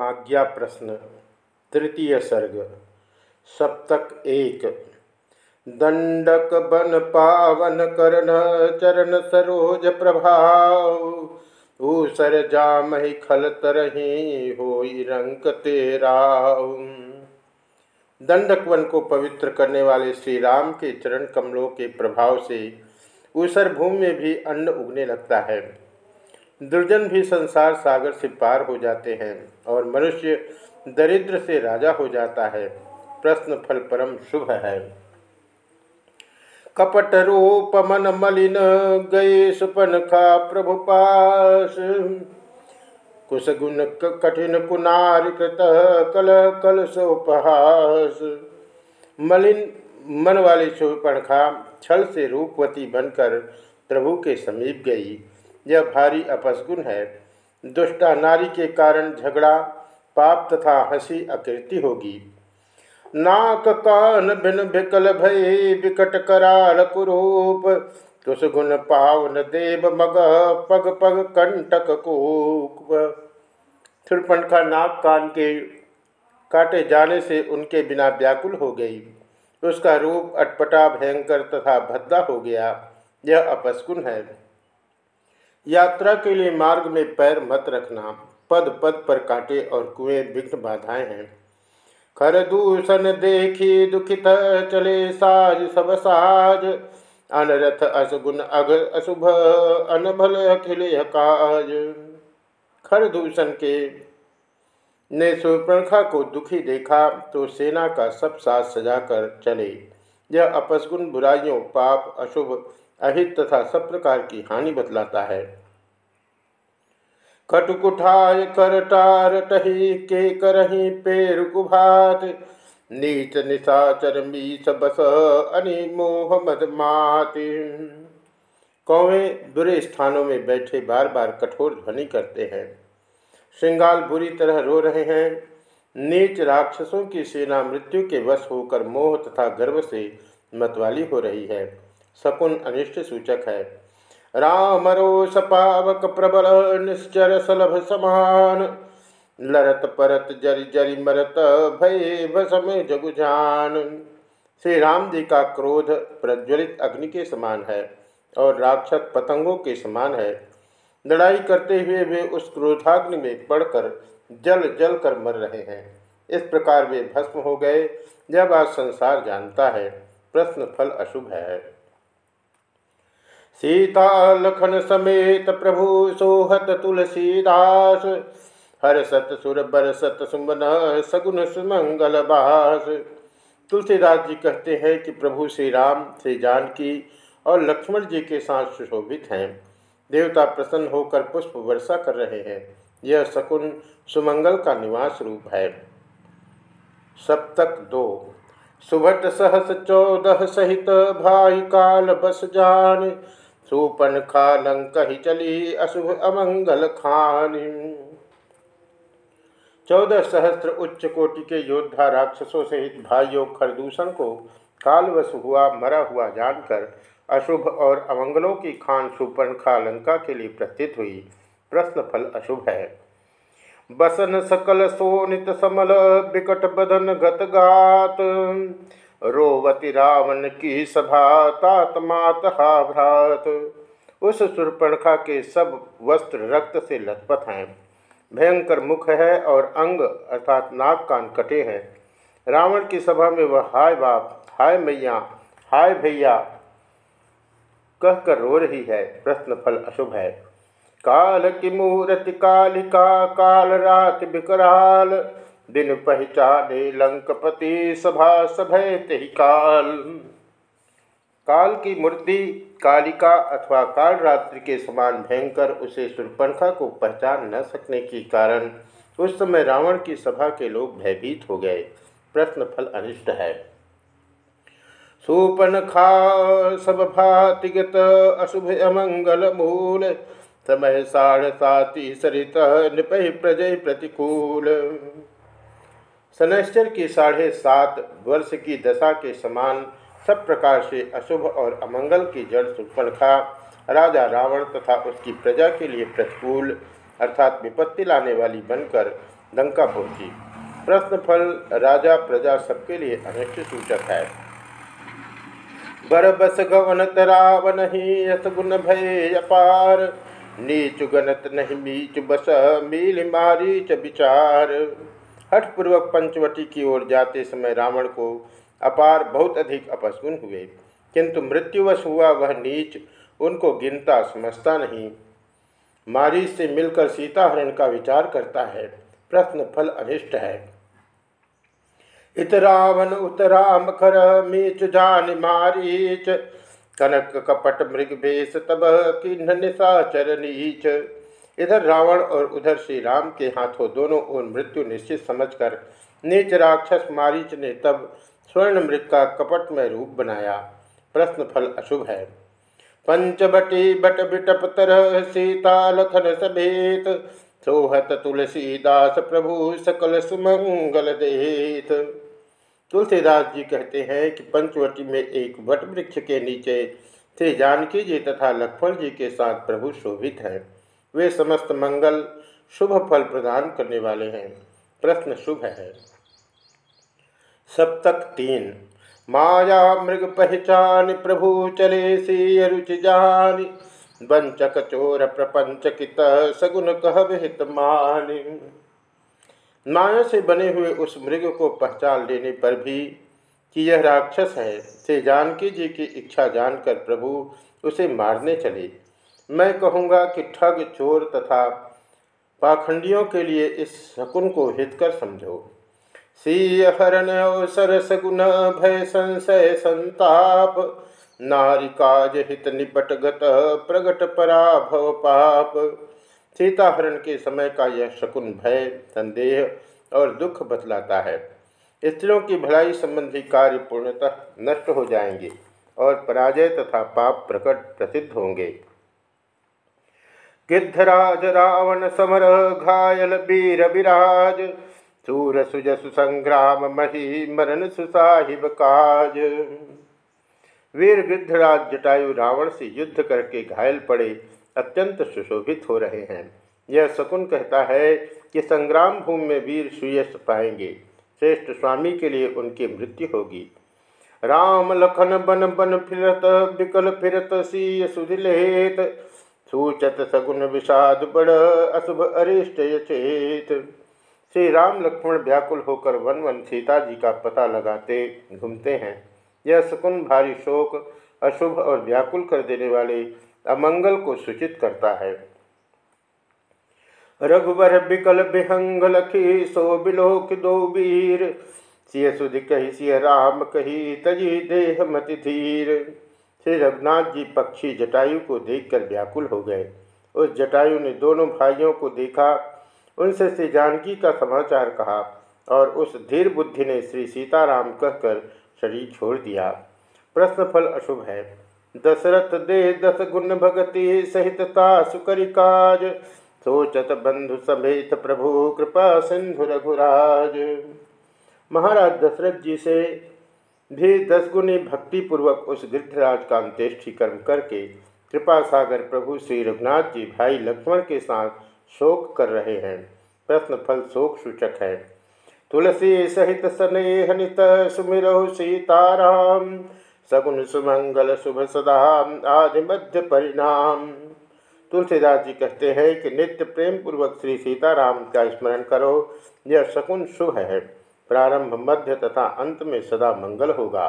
आज्ञा प्रश्न, तृतीय सर्ग, सप्तक एक। दंडक बन पावन करण चरण सरोज प्रभाव, ऊसर जामहि खल तरही हो रंक तेरा दंडक वन को पवित्र करने वाले श्री राम के चरण कमलों के प्रभाव से ऊसर भूमि में भी अन्न उगने लगता है। दुर्जन भी संसार सागर से पार हो जाते हैं और मनुष्य दरिद्र से राजा हो जाता है। प्रश्न फल परम शुभ है। कपट रूप मन मलिन गए सुपन खा प्रभु पास। कुशगुण कठिन कुनार कृत कल कल सोपहास मलिन मन वाली शोपणखा छल से रूपवती बनकर प्रभु के समीप गई। यह भारी अपसगुण है। दुष्टा नारी के कारण झगड़ा, पाप तथा हँसी अकृति होगी। नाक कान भिन भिकल भय विकट कराल कुरूप। तुस गुण पावन देव मग पग पग कंटक कूप। नाक कान के काटे जाने से उनके बिना व्याकुल हो गई। उसका रूप अटपटा, भयंकर तथा भद्दा हो गया। यह अपस्कुन है। यात्रा के लिए मार्ग में पैर मत रखना। पद पद पर काटे और कुएँ विघ्न बाधाएँ हैं। खर दूषण देखी दुखित चले साज, सब साज। अनरथ असगुन अग अशुभ, अनभल अखिल काज। खर दूषण के ने सुप्रखा को दुखी देखा तो सेना का सब साथ सजाकर चले। यह अपसगुण बुराइयों, पाप, अशुभ, अहित तथा सब प्रकार की हानि बतलाता है। कटुकुठाय करटार टही के करही पेर कुभात। नीच निशाचर मीस बस अनिमोह मदमाति कौवे बुरे स्थानों में बैठे बार बार कठोर ध्वनि करते हैं। श्रृंगाल बुरी तरह रो रहे हैं। नीच राक्षसों की सेना मृत्यु के वश होकर मोह तथा गर्व से मतवाली हो रही है। सकुन अनिष्ट सूचक है। राम रोष पावक प्रबल, निश्चर सलभ समान। लरत परत जरि जरि मरत भय भसम जगुजान श्री राम जी का क्रोध प्रज्वलित अग्नि के समान है और राक्षस पतंगों के समान है। लड़ाई करते हुए वे उस क्रोधाग्नि में पड़कर जल जल कर मर रहे हैं। इस प्रकार वे भस्म हो गए। जब आज संसार जानता है। प्रश्न फल अशुभ है। सीता लखन समेत प्रभु सोहत तुलसीदास। हर सत सुर बर सत सुमन सगुन सुमंगल बास। तुलसीदास जी कहते हैं कि प्रभु श्री राम श्री जानकी और लक्ष्मण जी के साथ सुशोभित हैं। देवता प्रसन्न होकर पुष्प वर्षा कर रहे हैं। यह शकुन सुमंगल का निवास रूप है। सप्तक दो। सुभट सहस चौदह सहित भाई काल बस जान। सुपन खालंक ही चली अशुभ अमंगल खान। चौदह सहस्त्र उच्च कोटि के योद्धा राक्षसों सहित भाइयों खरदूषण को कालवश हुआ, मरा हुआ जानकर अशुभ और अमंगलों की खान खा लंका के लिए प्रस्थित हुई प्रश्न फल अशुभ है। बसन सकल सोनित समल विकट बदन गत गात। रोवती रावण की सभा तात भ्रात उस सुरपणखा के सब वस्त्र रक्त से लथपथ हैं। भयंकर मुख है और अंग अर्थात नाक कान कटे हैं। रावण की सभा में वह हाय बाप, हाय मैया, हाय भैया कहकर रो रही है। प्रश्न फल अशुभ है। काल की मूर्ति कालिका, काल रात विकराल दिन पहचाने लंकपति सभा सभय काल। काल की मूर्ति कालिका अथवा काल रात्रि के समान भयंकर उसे सुरपणखा को पहचान न सकने के कारण उस समय रावण की सभा के लोग भयभीत हो गए। प्रश्न फल अनिष्ट है। सुपन खा सब भातिगत अशुभ अमंगल मूल। समय साढ़ सरित निपह प्रजय प्रतिकूल। शनैश्चर की साढ़े सात वर्ष की दशा के समान सब प्रकार से अशुभ और अमंगल की जड़ सुपणखा राजा रावण तथा उसकी प्रजा के लिए प्रतिकूल अर्थात विपत्ति लाने वाली बनकर लंका पहुँची। प्रश्न फल राजा प्रजा सबके लिए अनिष्ट सूचक है। बर बस गवनत रावण ही यथगुण भय अपार, नीच गणत नहीं मीच बस मील मारी च विचार। हठपूर्वक पंचवटी की ओर जाते समय रावण को अपार बहुत अधिक अपस्गुन हुए। किंतु मृत्युवश हुआ वह नीच, उनको गिनता समझता नहीं। मारी से मिलकर सीताहरण का विचार करता है। प्रश्न फल अनिष्ट है। इतरावन उतराम खर मीच जान मारीच। कनक कपट मृग भेष तब नीच। इधर रावण और उधर श्री राम के हाथों दोनों ओर मृत्यु निश्चित समझकर नीच राक्षस मारीच ने तब स्वर्ण मृग का कपट में रूप बनाया। प्रश्न फल अशुभ है। पंचबटी बट बिटपतर सीता लखन सभेत सोहत तुलसीदास प्रभु सकल सुमंगल देत तुलसीदास जी कहते हैं कि पंचवटी में एक वट वृक्ष के नीचे थे जानकी जी तथा लक्ष्मण जी के साथ प्रभु शोभित हैं। वे समस्त मंगल शुभ फल प्रदान करने वाले हैं। प्रश्न शुभ है। सप्तक तीन। माया मृग पहचान प्रभु चले सी जान। वंचक चोर प्रपंच कित सगुन कह विहित मानी। माया से बने हुए उस मृग को पहचान लेने पर भी कि यह राक्षस है, से जानकी जी की इच्छा जानकर प्रभु उसे मारने चले। मैं कहूँगा कि ठग, चोर तथा पाखंडियों के लिए इस शकुन को हितकर समझो। सीय हरण अवसर सगुन भय संशय संताप, नारिकाज हित निपट गत प्रगट पराभव पाप। सीताहरण के समय का यह शकुन भय, संदेह और दुख बतलाता है। स्त्रियों की भलाई संबंधी कार्य पूर्णतः नष्ट हो जाएँगे और पराजय तथा पाप प्रकट प्रसिद्ध होंगे। गिद्धराज रावण समर घायल वीर विराज सूर सुजसु संग्राम मही मरण सुसाहिब काज वीर गिद्धराज जटायु रावण से युद्ध करके घायल पड़े अत्यंत सुशोभित हो रहे हैं। यह शकुन कहता है कि संग्राम भूमि में वीर सुयश पाएँगे। श्रेष्ठ स्वामी के लिए उनकी मृत्यु होगी। राम लखन बन बन फिरत बिकल फिरत, सीय सुधिलेत सूचत सगुन विषाद बड़ अशुभ अरिष्ट यचेत। श्री राम लक्ष्मण व्याकुल होकर वन वन सीता जी का पता लगाते घूमते हैं। यह शकुन भारी शोक, अशुभ और व्याकुल कर देने वाले अमंगल को सूचित करता है। रघुवर बिकल बिहंग लखी सो बिलोक दो वीर। सिय सुध कही सिय राम कही तजी देह मति धीर। श्री रघुनाथ जी पक्षी जटायु को देखकर व्याकुल हो गए। उस जटायु ने दोनों भाइयों को देखा, उनसे श्री जानकी का समाचार कहा और उस धीर बुद्धि ने श्री सीताराम कहकर शरीर छोड़ दिया। प्रश्न फल अशुभ है। दशरथ दे दस गुण भगति सहितता सुकरि काज, सोचत बंधु समेत प्रभु कृपा सिंधु रघुराज। महाराज दशरथ जी से भी दस गुणी भक्ति पूर्वक उस गिद्धराज का अंत्येष्टि कर्म करके कृपा सागर प्रभु श्री रघुनाथ जी भाई लक्ष्मण के साथ शोक कर रहे हैं। प्रश्न फल शोक सूचक है। तुलसी सहित स्नेहनित सुमिरहु सीताराम सगुन सुमंगल शुभ सदा, आदि मध्य परिणाम। तुलसीदास जी कहते हैं कि नित्य प्रेम पूर्वक श्री सीताराम का स्मरण करो, यह शकुन शुभ है। प्रारंभ मध्य तथा अंत में सदा मंगल होगा।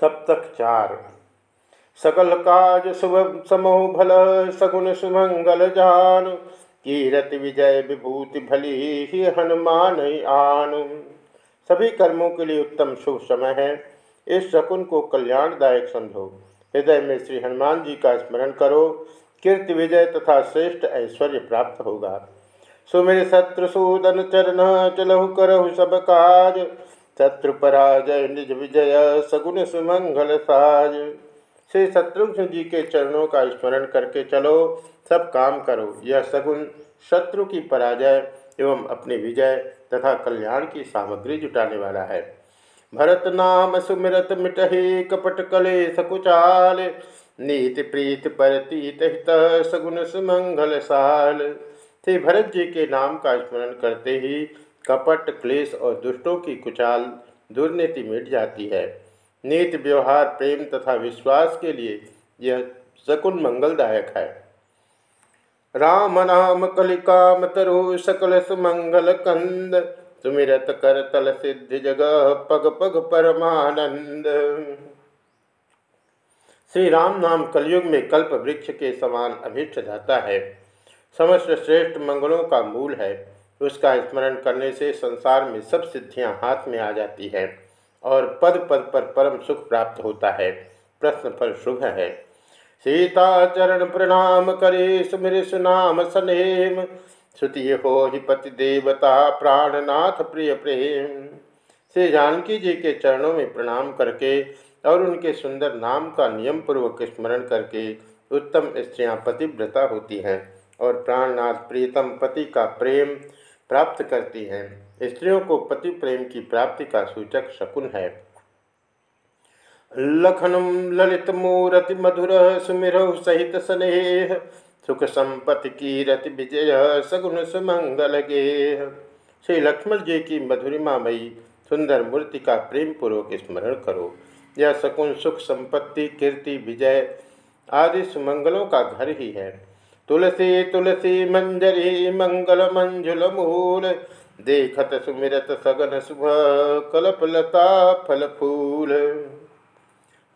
सप्तक चार। सकल काज शुभ समोह भल सगुन सुमंगल जान। कीरत विजय विभूति भली ही हनुमान आन। सभी कर्मों के लिए उत्तम शुभ समय है। इस शकुन को कल्याणदायक समझो हृदय में श्री हनुमान जी का स्मरण करो। कीर्ति विजय तथा श्रेष्ठ ऐश्वर्य प्राप्त होगा। सुमिर शत्रुसूदन चरण चलहु करहु सब काज। शत्रु पराजय, निज विजय, सगुन सुमंगल साज। श्री शत्रुघ्न जी के चरणों का स्मरण करके चलो, सब काम करो। यह सगुन शत्रु की पराजय एवं अपनी विजय तथा कल्याण की सामग्री जुटाने वाला है। भरत नाम सुमिरत मिटहे, कपट कले सकुचाल। नीति प्रीत परतीत हित, सगुन सुमंगल साल। श्री भरत जी के नाम का स्मरण करते ही कपट, क्लेश और दुष्टों की कुचाल दुर्नीति मिट जाती है। नीत, व्यवहार, प्रेम तथा विश्वास के लिए यह सकुन मंगलदायक है। राम नाम कलिकाम तरु सकल सुमंगल कंद, सुमिरत कर तल सिद्धि जगह पग पग परमानंद। श्री राम नाम कलयुग में कल्प वृक्ष के समान अभिष्ट जाता है। समस्त श्रेष्ठ मंगलों का मूल है, उसका स्मरण करने से संसार में सब सिद्धियाँ हाथ में आ जाती है और पद पद पर परम सुख प्राप्त होता है। प्रश्न फल शुभ है। सीता चरण प्रणाम करे सुमिर सुनाम सनेम। श्रुति हो ही पति देवता, प्राणनाथ प्रिय प्रेम। श्री जानकी जी के चरणों में प्रणाम करके और उनके सुंदर नाम का नियम पूर्वक स्मरण करके उत्तम स्त्रियाँ पतिव्रता होती हैं। और प्राणनाथ प्रीतम पति का प्रेम प्राप्त करती है। स्त्रियों को पति प्रेम की प्राप्ति का सूचक शकुन है। लखनम ललित मूरति मधुर सुमिर सहित स्नेह, सुख संपत्ति की रति विजय, सगुन सुमंगल गेह। श्री लक्ष्मण जी की मधुरिमामयी सुंदर मूर्ति का प्रेम पूर्वक स्मरण करो। यह सकुन सुख संपत्ति, कीर्ति, विजय आदि सुमंगलों का घर ही है। तुलसी तुलसी मंजरी मंगल मंजुल मूल। देखत सुमिरत सगन शुभ कलपलता फल फूल।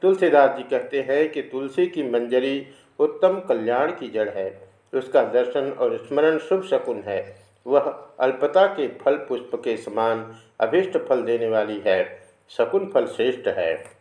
तुलसीदास जी कहते हैं कि तुलसी की मंजरी उत्तम कल्याण की जड़ है। उसका दर्शन और स्मरण शुभ शकुन है। वह अल्पता के फल पुष्प के समान अभिष्ट फल देने वाली है। शकुन फल श्रेष्ठ है।